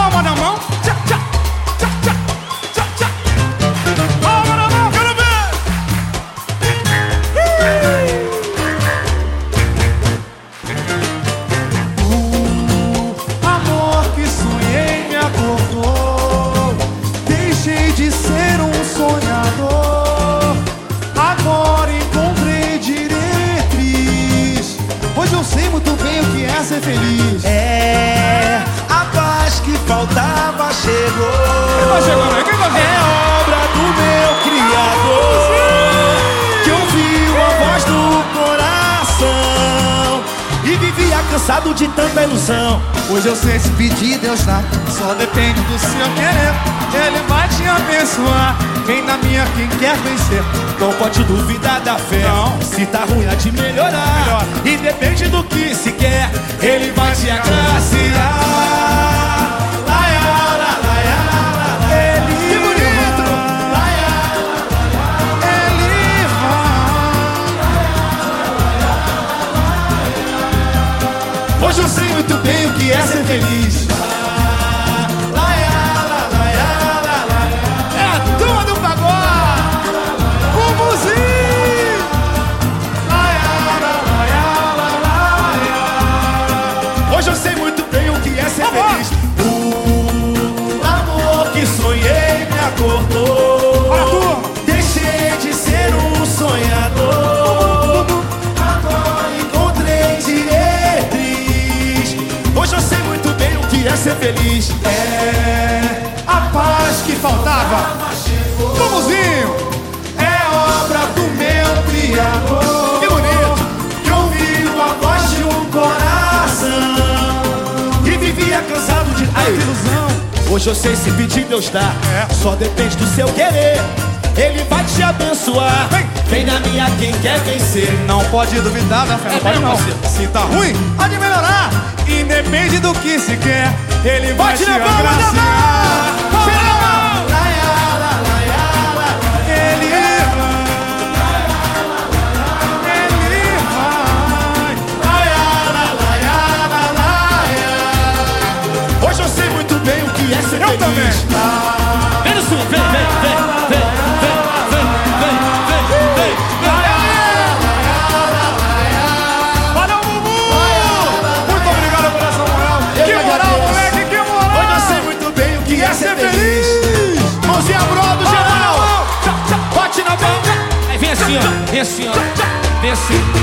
Palma na mão. Tchá, tchá, tchá, tchá, tchá, tchá. Palma na mão, quero ver. O amor que sonhei me acordou. Deixei de ser um sonhador. Agora encontrei diretriz. Hoje eu sei muito bem o que é ser feliz. É, chegou. Quem tá chegando aí? Quem tá É obra do meu Criador que ouviu a voz do coração e vivia cansado de tanta ilusão. Hoje eu sei se pedir, Deus dá. Só depende do seu querer. Ele vai te abençoar. Vem na minha quem quer vencer. Não pode duvidar da fé. Não. Se tá ruim, há de melhorar. Melhora. E depende do que se Hoje eu sei muito bem o que é ser feliz. Feliz. É a paz que faltava. Bumbuzinho! É obra do meu Criador. Que bonito! Que ouviu a voz de um coração E vivia cansado de tanta ilusão Hoje eu sei se pedir Deus dá É. Só depende do seu querer Ele vai te abençoar Vem. Na minha quem quer vencer Não pode duvidar da fé, não É pode não. Se tá ruim, pode melhorar. Independe do que se quer, ele vai Bate te da agraciar. Desse ano,